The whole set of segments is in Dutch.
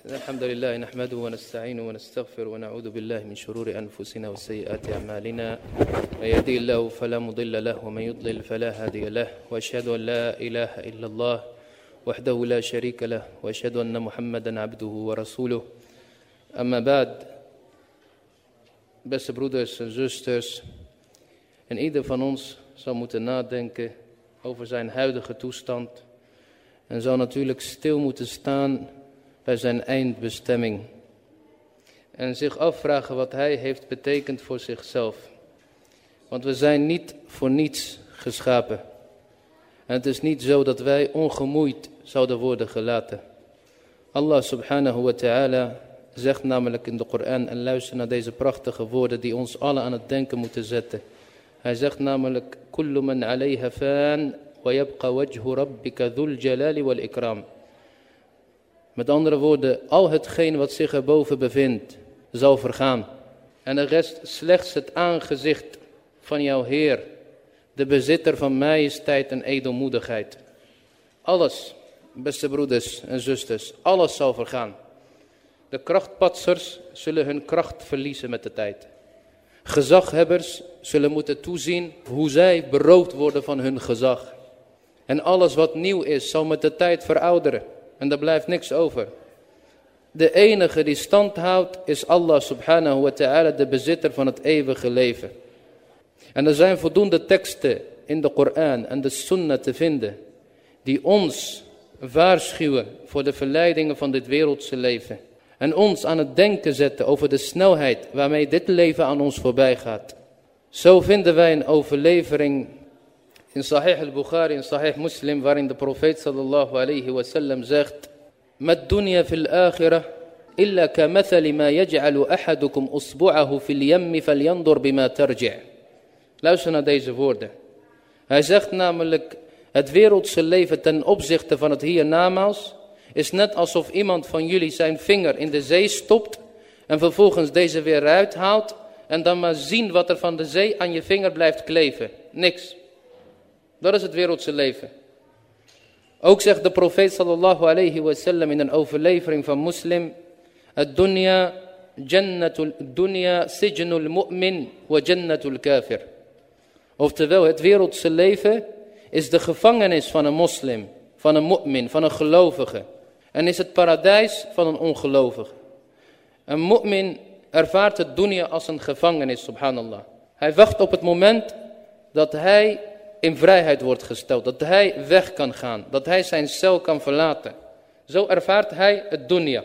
الحمد لله نحمده ونستعينه ونستغفر ونعوذ بالله من شرور أنفسنا وسيئات أعمالنا. من يهدي الله فلا مضل له ومن يضلل فلا هادي له. وأشهد أن لا إله إلا الله وحده لا شريك له وأشهد أن محمدا عبده ورسوله. أما بعد Beste broeders en zusters, en ieder van ons zal moeten nadenken over zijn huidige toestand en zal natuurlijk stil moeten staan zijn eindbestemming. En zich afvragen wat hij heeft betekend voor zichzelf. Want we zijn niet voor niets geschapen. En het is niet zo dat wij ongemoeid zouden worden gelaten. Allah subhanahu wa ta'ala zegt namelijk in de Koran en luister naar deze prachtige woorden die ons allen aan het denken moeten zetten. Hij zegt namelijk, Kullu man alayha fan wa yabqa wajhu rabbika dhul jalali wal ikram. Met andere woorden, al hetgeen wat zich erboven bevindt, zal vergaan. En er rest slechts het aangezicht van jouw Heer, de bezitter van majesteit en edelmoedigheid. Alles, beste broeders en zusters, alles zal vergaan. De krachtpatsers zullen hun kracht verliezen met de tijd. Gezaghebbers zullen moeten toezien hoe zij beroofd worden van hun gezag. En alles wat nieuw is zal met de tijd verouderen. En er blijft niks over. De enige die stand houdt is Allah subhanahu wa ta'ala, de bezitter van het eeuwige leven. En er zijn voldoende teksten in de Koran en de Sunnah te vinden die ons waarschuwen voor de verleidingen van dit wereldse leven. En ons aan het denken zetten over de snelheid waarmee dit leven aan ons voorbij gaat. Zo vinden wij een overlevering in Sahih al-Bukhari, in Sahih Muslim, waarin de profeet sallallahu alayhi wasallam zegt: Met dunya fil akhirah illa ka ma yaj'alu ahadukum usbu'ahu fil yammi bima tarji'. Luister naar deze woorden. Hij zegt namelijk: Het wereldse leven ten opzichte van het hiernamaals is net alsof iemand van jullie zijn vinger in de zee stopt en vervolgens deze weer uithaalt en dan maar zien wat er van de zee aan je vinger blijft kleven. Niks. Dat is het wereldse leven. Ook zegt de profeet sallallahu alayhi wa sallam in een overlevering van moslim, "Ad-dunya jannatul dunya sijnul mu'min wa jannatul kafir." Oftewel, het wereldse leven is de gevangenis van een moslim, van een mu'min, van een gelovige. En is het paradijs van een ongelovige. Een mu'min ervaart het dunya als een gevangenis, subhanallah. Hij wacht op het moment dat hij in vrijheid wordt gesteld. Dat hij weg kan gaan. Dat hij zijn cel kan verlaten. Zo ervaart hij het dunya.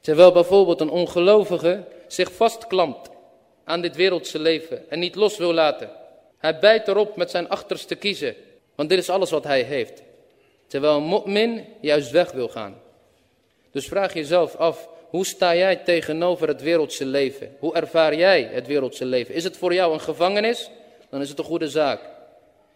Terwijl bijvoorbeeld een ongelovige zich vastklampt aan dit wereldse leven en niet los wil laten. Hij bijt erop met zijn achterste kiezen. Want dit is alles wat hij heeft. Terwijl een mu'min juist weg wil gaan. Dus vraag jezelf af, hoe sta jij tegenover het wereldse leven? Hoe ervaar jij het wereldse leven? Is het voor jou een gevangenis? Dan is het een goede zaak.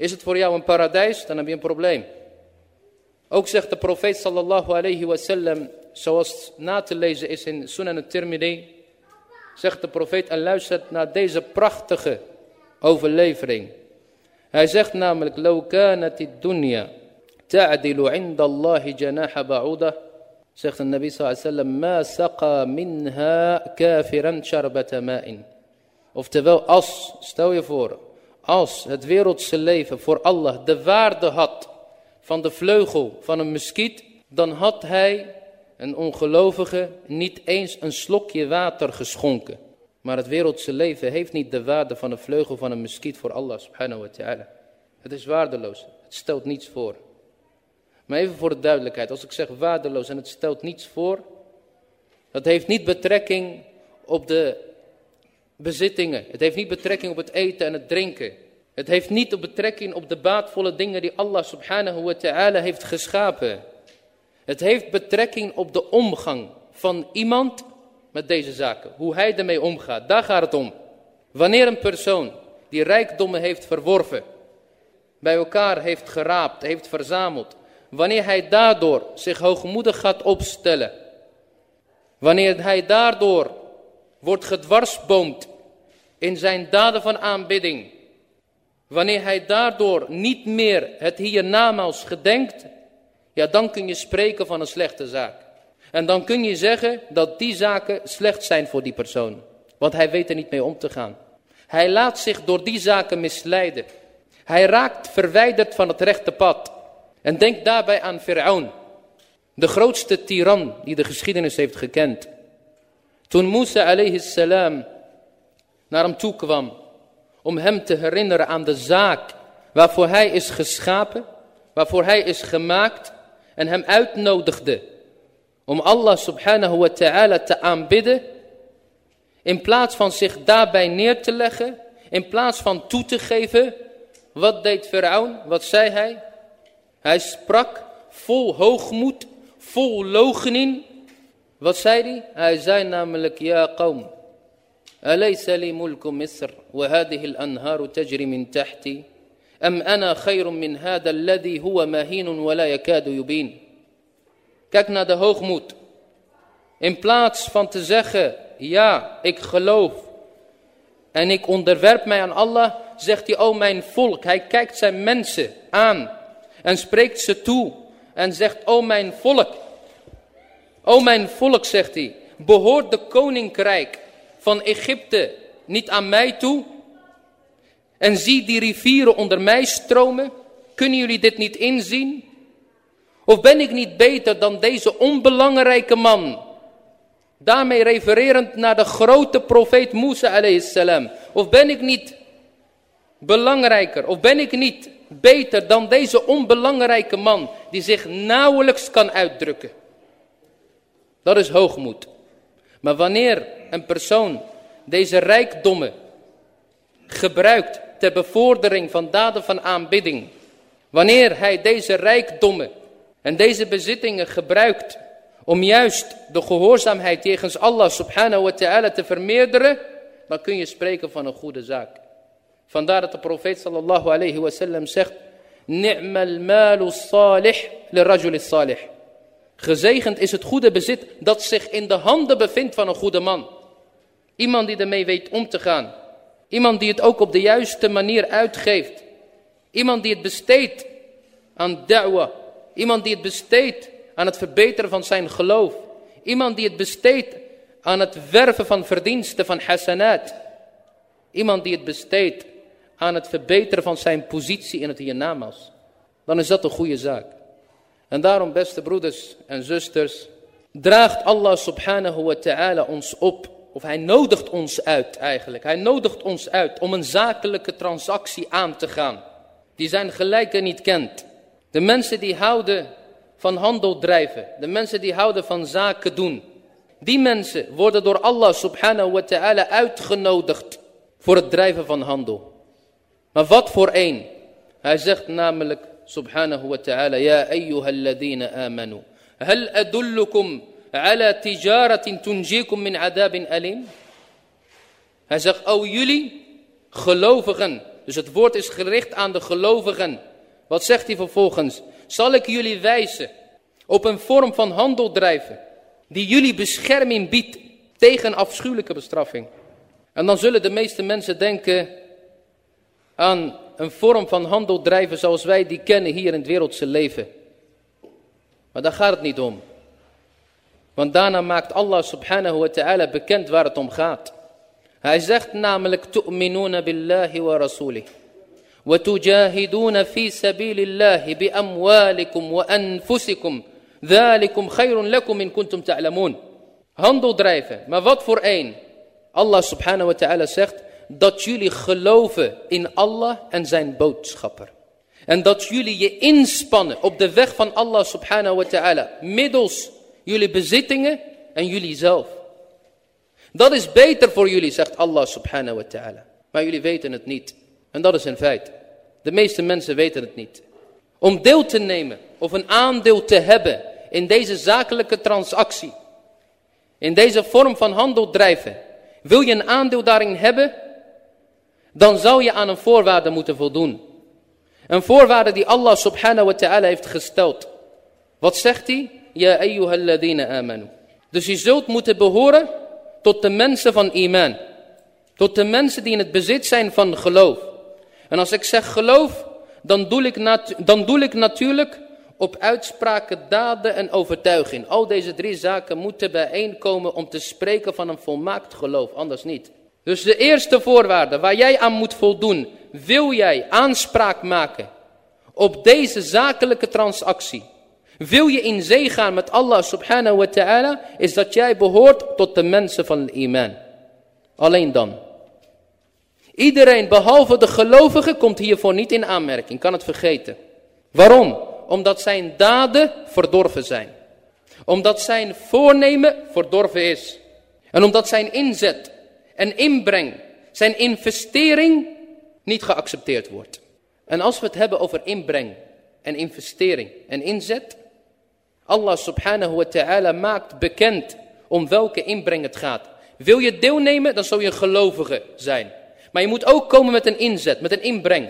Is het voor jou een paradijs? Dan heb je een probleem. Ook zegt de profeet sallallahu alayhi wa sallam, zoals na te lezen is in Sunan al-Tirmidhi, zegt de profeet en luistert naar deze prachtige overlevering. Hij zegt namelijk, لو كانت الدنيا تعدل عند الله جناح بعوضة zegt de Nabi sallallahu alayhi wa sallam, ما سقى منها كافرا شربة ماء. Oftewel, als, stel je voor, als het wereldse leven voor Allah de waarde had van de vleugel van een muskiet, dan had hij, een ongelovige, niet eens een slokje water geschonken. Maar het wereldse leven heeft niet de waarde van een vleugel van een muskiet voor Allah subhanahu wa ta'ala. Het is waardeloos, het stelt niets voor. Maar even voor de duidelijkheid, als ik zeg waardeloos en het stelt niets voor, dat heeft niet betrekking op de bezittingen. Het heeft niet betrekking op het eten en het drinken. Het heeft niet betrekking op de baatvolle dingen die Allah subhanahu wa ta'ala heeft geschapen. Het heeft betrekking op de omgang van iemand met deze zaken. Hoe hij ermee omgaat, daar gaat het om. Wanneer een persoon die rijkdommen heeft verworven, bij elkaar heeft geraapt, heeft verzameld. Wanneer hij daardoor zich hoogmoedig gaat opstellen. Wanneer hij daardoor wordt gedwarsboomd in zijn daden van aanbidding. Wanneer hij daardoor niet meer het hiernamaals gedenkt, ja dan kun je spreken van een slechte zaak. En dan kun je zeggen dat die zaken slecht zijn voor die persoon. Want hij weet er niet mee om te gaan. Hij laat zich door die zaken misleiden. Hij raakt verwijderd van het rechte pad. En denk daarbij aan Fir'aun. De grootste tiran die de geschiedenis heeft gekend. Toen Musa alayhi salam naar hem toe kwam. Om hem te herinneren aan de zaak waarvoor hij is geschapen. Waarvoor hij is gemaakt. En hem uitnodigde om Allah subhanahu wa ta'ala te aanbidden. In plaats van zich daarbij neer te leggen. In plaats van toe te geven. Wat deed Faraon? Wat zei hij? Hij sprak vol hoogmoed, vol logening. Wat zei hij? Hij zei namelijk, ja qawm. أليس لي ملك مصر وهذه الأنهار تجري من تحتي أم أنا خير من هذا الذي هو مهين ولا يكاد يبين Kijk naar de hoogmoed. In plaats van te zeggen, ja, ik geloof en ik onderwerp mij aan Allah, zegt hij, o mijn volk. Hij kijkt zijn mensen aan en spreekt ze toe en zegt, o mijn volk. O mijn volk, zegt hij, behoort de koninkrijk van Egypte niet aan mij toe? En zie die rivieren onder mij stromen? Kunnen jullie dit niet inzien? Of ben ik niet beter dan deze onbelangrijke man? Daarmee refererend naar de grote profeet Musa salam. Of ben ik niet belangrijker? Of ben ik niet beter dan deze onbelangrijke man die zich nauwelijks kan uitdrukken? Dat is hoogmoed. Maar wanneer een persoon deze rijkdommen gebruikt ter bevordering van daden van aanbidding. Wanneer hij deze rijkdommen en deze bezittingen gebruikt om juist de gehoorzaamheid tegen Allah subhanahu wa ta'ala te vermeerderen, dan kun je spreken van een goede zaak. Vandaar dat de profeet sallallahu alayhi wa sallam zegt, Ni'mal malu salih li rajul salih. Gezegend is het goede bezit dat zich in de handen bevindt van een goede man. Iemand die ermee weet om te gaan. Iemand die het ook op de juiste manier uitgeeft. Iemand die het besteedt aan da'wah. Iemand die het besteedt aan het verbeteren van zijn geloof. Iemand die het besteedt aan het werven van verdiensten van hasanat. Iemand die het besteedt aan het verbeteren van zijn positie in het hiernamaals. Dan is dat een goede zaak. En daarom beste broeders en zusters. Draagt Allah subhanahu wa ta'ala ons op. Of hij nodigt ons uit eigenlijk. Hij nodigt ons uit om een zakelijke transactie aan te gaan. Die zijn gelijke niet kent. De mensen die houden van handel drijven. De mensen die houden van zaken doen. Die mensen worden door Allah subhanahu wa ta'ala uitgenodigd voor het drijven van handel. Maar wat voor één? Hij zegt namelijk subhanahu wa ta'ala, Ja ayyuhalladina amanu. Hal adullukum ala tijaratin tunjikum min adabin alim? Hij zegt, o jullie gelovigen. Dus het woord is gericht aan de gelovigen. Wat zegt hij vervolgens? Zal ik jullie wijzen op een vorm van handel drijven, die jullie bescherming biedt tegen afschuwelijke bestraffing. En dan zullen de meeste mensen denken aan een vorm van handel drijven zoals wij die kennen hier in het wereldse leven. Maar daar gaat het niet om. Want daarna maakt Allah subhanahu wa ta'ala bekend waar het om gaat. Hij zegt namelijk, tu'minuna billahi wa rasulih. وتجاهدون في سبيل الله بأموالكم وأنفسكم ذلكم خير لكم إن كنتم تعلمون handel drijven maar wat voor een Allah subhanahu wa ta'ala zegt dat jullie geloven in Allah en zijn boodschapper en dat jullie je inspannen op de weg van Allah subhanahu wa ta'ala middels jullie bezittingen en jullie zelf dat is beter voor jullie zegt Allah subhanahu wa ta'ala maar jullie weten het niet en dat is een feit. De meeste mensen weten het niet. Om deel te nemen of een aandeel te hebben in deze zakelijke transactie. In deze vorm van handel drijven. Wil je een aandeel daarin hebben? Dan zou je aan een voorwaarde moeten voldoen. Een voorwaarde die Allah subhanahu wa ta'ala heeft gesteld. Wat zegt hij? Ja amanu. Dus je zult moeten behoren tot de mensen van iman. Tot de mensen die in het bezit zijn van geloof. En als ik zeg geloof, dan doe ik, dan doe ik natuurlijk op uitspraken, daden en overtuiging. Al deze drie zaken moeten bijeenkomen om te spreken van een volmaakt geloof, anders niet. Dus de eerste voorwaarde waar jij aan moet voldoen, wil jij aanspraak maken op deze zakelijke transactie. Wil je in zee gaan met Allah subhanahu wa ta'ala, is dat jij behoort tot de mensen van de iman. Alleen dan. Iedereen behalve de gelovige komt hiervoor niet in aanmerking, kan het vergeten. Waarom? Omdat zijn daden verdorven zijn. Omdat zijn voornemen verdorven is. En omdat zijn inzet en inbreng, zijn investering niet geaccepteerd wordt. En als we het hebben over inbreng en investering en inzet, Allah subhanahu wa ta'ala maakt bekend om welke inbreng het gaat. Wil je deelnemen, dan zal je een gelovige zijn. Maar je moet ook komen met een inzet, met een inbreng.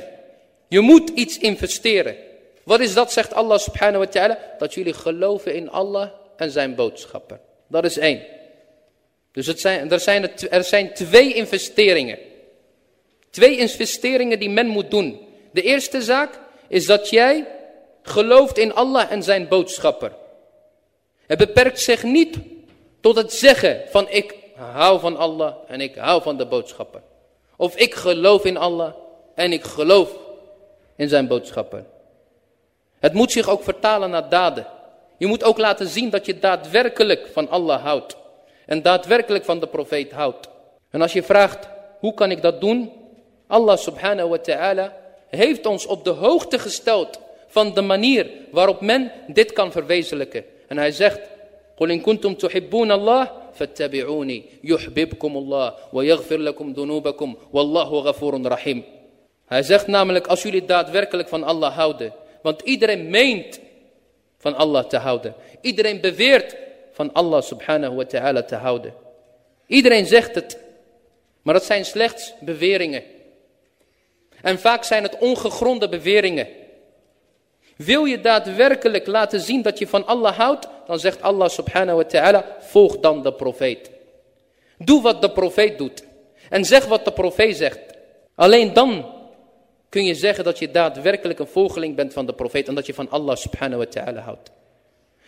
Je moet iets investeren. Wat is dat, zegt Allah subhanahu wa ta'ala? Dat jullie geloven in Allah en zijn boodschappen. Dat is één. Dus het zijn, er, zijn, er zijn twee investeringen. Twee investeringen die men moet doen. De eerste zaak is dat jij gelooft in Allah en zijn boodschappen. Het beperkt zich niet tot het zeggen van ik hou van Allah en ik hou van de boodschappen. Of ik geloof in Allah en ik geloof in zijn boodschappen. Het moet zich ook vertalen naar daden. Je moet ook laten zien dat je daadwerkelijk van Allah houdt En daadwerkelijk van de profeet houdt. En als je vraagt, hoe kan ik dat doen? Allah subhanahu wa ta'ala heeft ons op de hoogte gesteld van de manier waarop men dit kan verwezenlijken. En hij zegt, قُلْ إِن كُنْتُمْ تُحِبُّونَ اللَّهِ فَاتَّبِعُونِي يُحْبِبْكُمُ اللَّهِ وَيَغْفِرْ لَكُمْ ذُنُوبَكُمْ وَاللَّهُ غَفُورٌ رَحِيمٌ Hij zegt namelijk, als jullie daadwerkelijk van Allah houden, want iedereen meent van Allah te houden. Iedereen beweert van Allah subhanahu wa ta'ala te houden. Iedereen zegt het, maar dat zijn slechts beweringen. En vaak zijn het ongegronde beweringen. Wil je daadwerkelijk laten zien dat je van Allah houdt, dan zegt Allah subhanahu wa ta'ala, volg dan de profeet. Doe wat de profeet doet. En zeg wat de profeet zegt. Alleen dan kun je zeggen dat je daadwerkelijk een volgeling bent van de profeet en dat je van Allah subhanahu wa ta'ala houdt.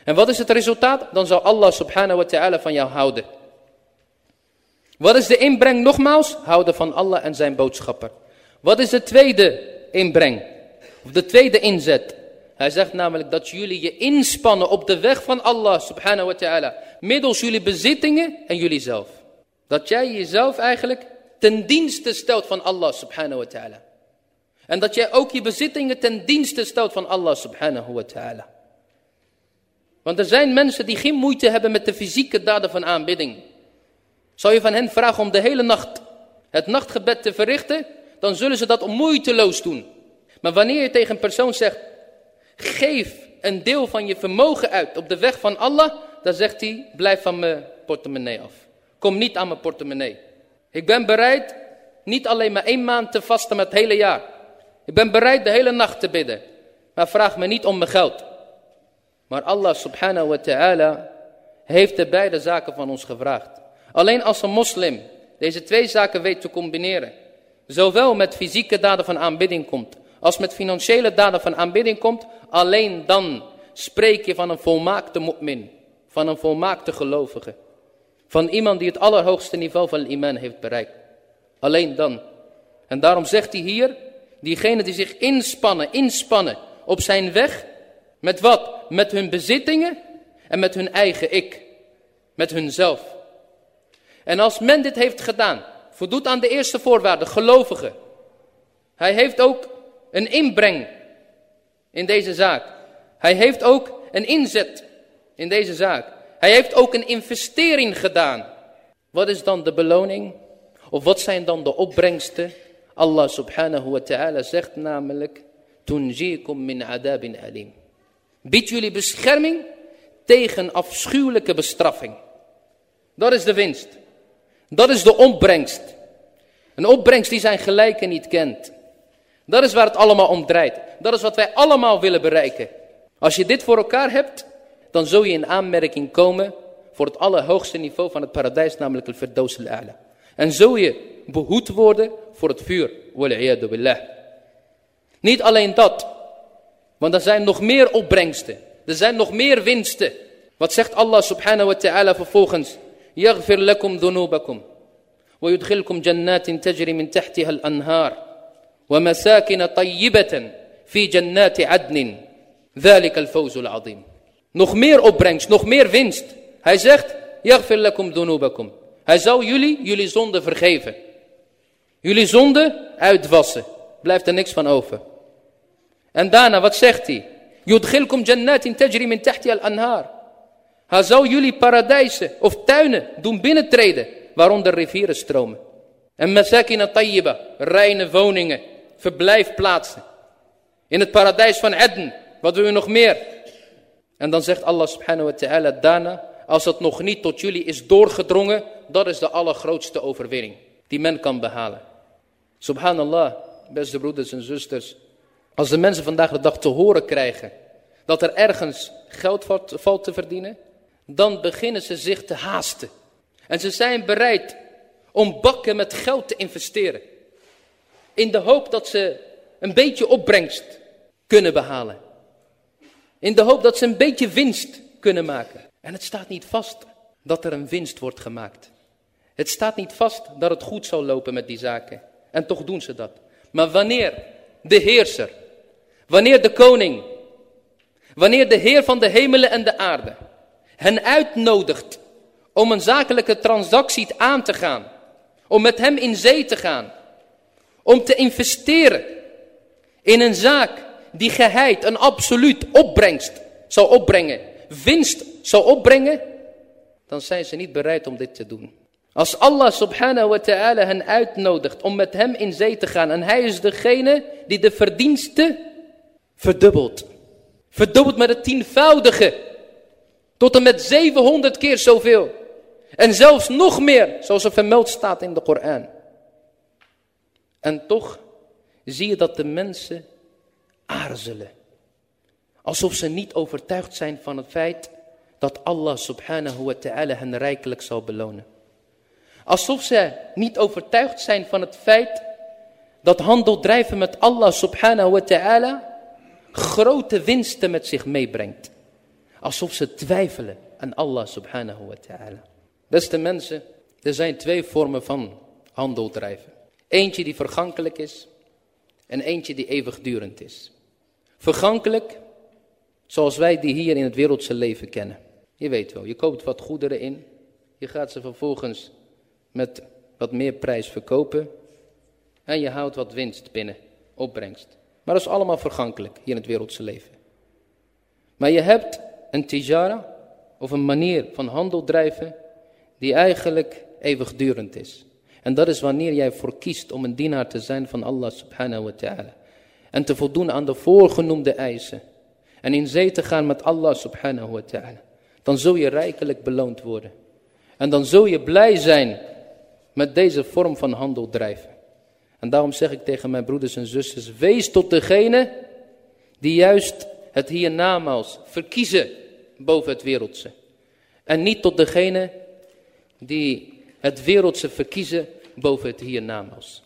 En wat is het resultaat? Dan zal Allah subhanahu wa ta'ala van jou houden. Wat is de inbreng nogmaals? Houden van Allah en zijn boodschappen. Wat is de tweede inbreng? Of de tweede inzet? Hij zegt namelijk dat jullie je inspannen op de weg van Allah subhanahu wa ta'ala. Middels jullie bezittingen en jullie zelf. Dat jij jezelf eigenlijk ten dienste stelt van Allah subhanahu wa ta'ala. En dat jij ook je bezittingen ten dienste stelt van Allah subhanahu wa ta'ala. Want er zijn mensen die geen moeite hebben met de fysieke daden van aanbidding. Zou je van hen vragen om de hele nacht het nachtgebed te verrichten, dan zullen ze dat moeiteloos doen. Maar wanneer je tegen een persoon zegt, geef een deel van je vermogen uit op de weg van Allah, dan zegt hij, blijf van mijn portemonnee af. Kom niet aan mijn portemonnee. Ik ben bereid niet alleen maar één maand te vasten, maar het hele jaar. Ik ben bereid de hele nacht te bidden. Maar vraag me niet om mijn geld. Maar Allah subhanahu wa ta'ala heeft de beide zaken van ons gevraagd. Alleen als een moslim deze twee zaken weet te combineren. Zowel met fysieke daden van aanbidding komt. Als met financiële daden van aanbidding komt. Alleen dan spreek je van een volmaakte mu'min. Van een volmaakte gelovige. Van iemand die het allerhoogste niveau van iman heeft bereikt. Alleen dan. En daarom zegt hij hier. Diegenen die zich inspannen, inspannen op zijn weg. Met wat? Met hun bezittingen en met hun eigen ik. Met hunzelf. En als men dit heeft gedaan, voldoet aan de eerste voorwaarde, gelovige. Hij heeft ook een inbreng in deze zaak. Hij heeft ook een inzet in deze zaak. Hij heeft ook een investering gedaan. Wat is dan de beloning? Of wat zijn dan de opbrengsten? Allah subhanahu wa ta'ala zegt namelijk, tunjikum min adabin alim. Biedt jullie bescherming tegen afschuwelijke bestraffing. Dat is de winst. Dat is de opbrengst. Een opbrengst die zijn gelijke niet kent. Dat is waar het allemaal om draait. Dat is wat wij allemaal willen bereiken. Als je dit voor elkaar hebt, dan zul je in aanmerking komen voor het allerhoogste niveau van het paradijs, namelijk het Firdaus al-A'la. En zul je behoed worden voor het vuur. Niet alleen dat, Want er zijn nog meer opbrengsten. Er zijn nog meer winsten. Wat zegt Allah subhanahu wa ta'ala vervolgens? يغفر لكم ذنوبكم ويدخلكم جنات تجري من تحتها الأنهار ومساكن طيبة في جنات عدن ذلك الفوز العظيم Nog meer opbrengst, nog meer winst. Hij zegt, يغفر لكم ذنوبكم. Hij zou jullie, jullie zonde vergeven. Jullie zonde uitwassen. Blijft er niks van over. En Dana, wat zegt hij? Yudghilkum jannatin tajri min tahti al-anhaar. Hij zal jullie paradijzen of tuinen doen binnentreden, waaronder rivieren stromen. En masakina tayyiba, reine woningen, verblijfplaatsen. In het paradijs van Eden, wat willen we nog meer? En dan zegt Allah subhanahu wa ta'ala daarna, als het nog niet tot jullie is doorgedrongen, dat is de allergrootste overwinning die men kan behalen. Subhanallah, beste broeders en zusters, als de mensen vandaag de dag te horen krijgen dat er ergens geld valt te verdienen, dan beginnen ze zich te haasten. En ze zijn bereid om bakken met geld te investeren. In de hoop dat ze een beetje opbrengst kunnen behalen. In de hoop dat ze een beetje winst kunnen maken. En het staat niet vast dat er een winst wordt gemaakt. Het staat niet vast dat het goed zal lopen met die zaken. En toch doen ze dat. Maar wanneer de heerser, wanneer de koning, wanneer de heer van de hemelen en de aarde hen uitnodigt om een zakelijke transactie aan te gaan, om met hem in zee te gaan, om te investeren in een zaak die geheid een absoluut opbrengst zal opbrengen, winst zal opbrengen, dan zijn ze niet bereid om dit te doen. Als Allah subhanahu wa ta'ala hen uitnodigt om met hem in zee te gaan en hij is degene die de verdiensten verdubbelt. Verdubbelt met het tienvoudige. Tot en met 700 keer zoveel. En zelfs nog meer, zoals er vermeld staat in de Koran. En toch zie je dat de mensen aarzelen. Alsof ze niet overtuigd zijn van het feit dat Allah subhanahu wa ta'ala hen rijkelijk zal belonen. Alsof ze niet overtuigd zijn van het feit dat handel drijven met Allah subhanahu wa ta'ala grote winsten met zich meebrengt. Alsof ze twijfelen aan Allah subhanahu wa ta'ala. Beste mensen, er zijn twee vormen van handel drijven. Eentje die vergankelijk is en eentje die eeuwigdurend is. Vergankelijk, zoals wij die hier in het wereldse leven kennen. Je weet wel, je koopt wat goederen in, je gaat ze vervolgens met wat meer prijs verkopen en je houdt wat winst binnen, opbrengst. Maar dat is allemaal vergankelijk hier in het wereldse leven. Maar je hebt een tijara of een manier van handel drijven die eigenlijk eeuwigdurend is. En dat is wanneer jij voor kiest om een dienaar te zijn van Allah subhanahu wa ta'ala. En te voldoen aan de voorgenoemde eisen. En in zee te gaan met Allah subhanahu wa ta'ala. Dan zul je rijkelijk beloond worden. En dan zul je blij zijn met deze vorm van handel drijven. En daarom zeg ik tegen mijn broeders en zusters, wees tot degene die juist het hiernamaals verkiezen boven het wereldse. En niet tot degene die het wereldse verkiezen boven het hiernamaals.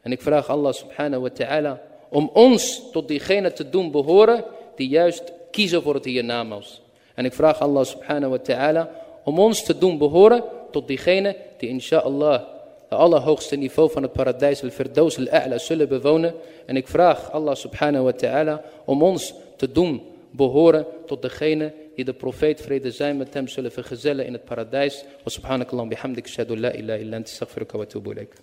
En ik vraag Allah subhanahu wa ta'ala om ons tot diegene te doen behoren die juist kiezen voor het hiernamaals. En ik vraag Allah subhanahu wa ta'ala om ons te doen behoren tot diegene die inshallah de allerhoogste niveau van het paradijs, al-Firdaus al-A'la, zullen bewonen. En ik vraag Allah subhanahu wa ta'ala om ons te doen behoren tot degene die de profeet vrede zijn met hem zullen vergezellen in het paradijs. Wa subhanakallah bihamdik shadu la ilaha illa anta astaghfiruka wa atubu ilaik.